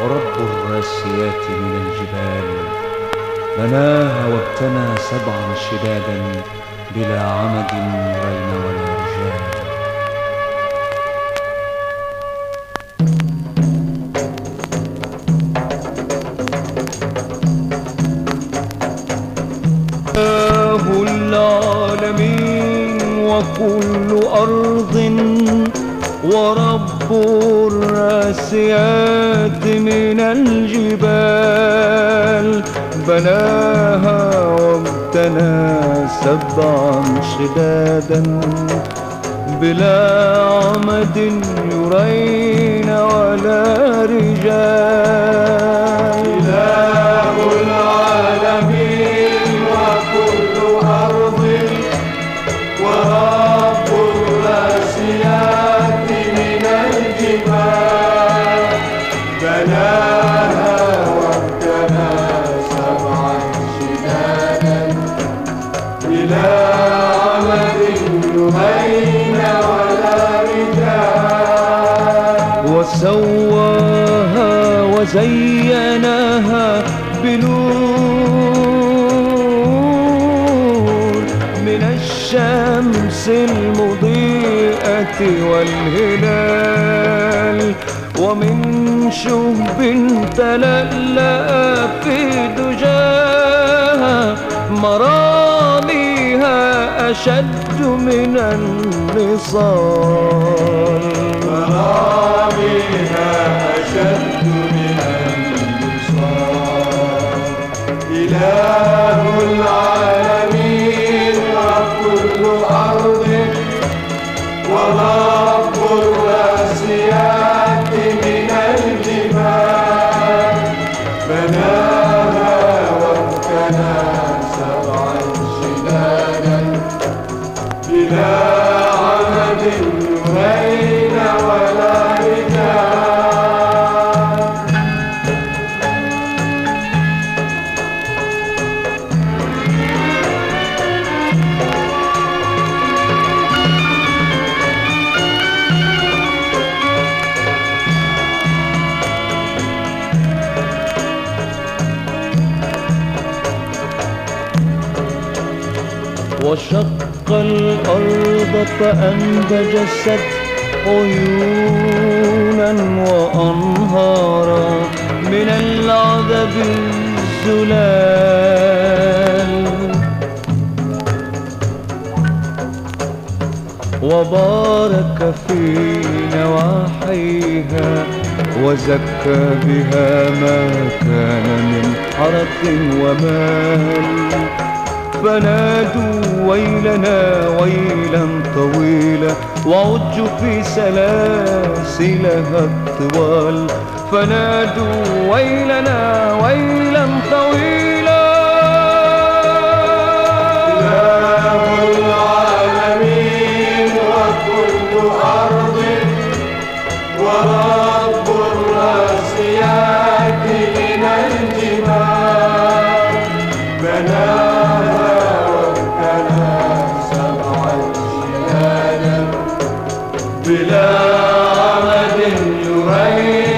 ورب الراسيات من الجبال بناها وابتنى سبعا شدادا بلا عمد بين ولا رجال. إله العالمين وكل أرض ورب الراسيات من الجبال بناها وابتنى سبعا شدادا بلا عمد يرين وسواها وزيناها بنور من الشمس والهلال ومن شهب تلألأ في دجاها مراميها أشد من النصال. مراميها أشد من النصار إله بلا عمد وشق الأرض فأنبجست عيونا وأنهارا من العذب الزلال. وبارك في نواحيها وزكى بها ما كان من حرث ومال. فنادوا ويلنا ويلا طويلا وعج في سلاسلها الطوال فنادوا ويلنا ويلا طويلا Right.